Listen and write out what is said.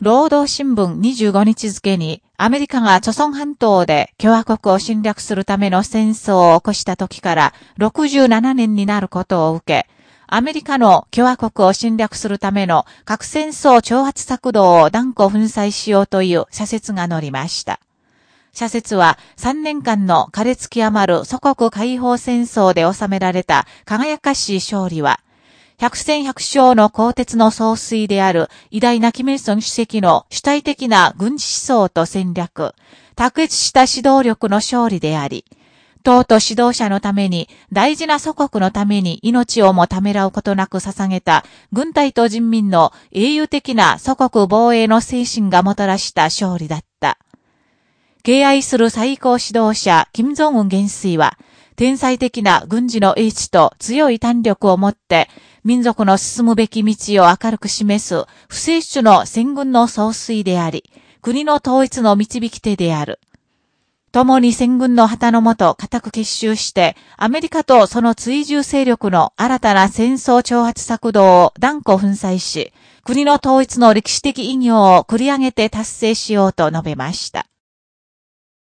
労働新聞25日付に、アメリカが著孫半島で共和国を侵略するための戦争を起こした時から67年になることを受け、アメリカの共和国を侵略するための核戦争挑発策動を断固粉砕しようという社説が載りました。社説は3年間の枯れつき余る祖国解放戦争で収められた輝かしい勝利は、百戦百勝の鋼鉄の総帥である偉大なキム・イルソン主席の主体的な軍事思想と戦略、卓越した指導力の勝利であり、党と指導者のために、大事な祖国のために命をもためらうことなく捧げた、軍隊と人民の英雄的な祖国防衛の精神がもたらした勝利だった。敬愛する最高指導者、金正恩元帥は、天才的な軍事の英知と強い胆力を持って、民族の進むべき道を明るく示す、不正主の戦軍の総帥であり、国の統一の導き手である。共に戦軍の旗のもと固く結集して、アメリカとその追従勢力の新たな戦争挑発策動を断固粉砕し、国の統一の歴史的意義を繰り上げて達成しようと述べました。